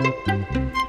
Música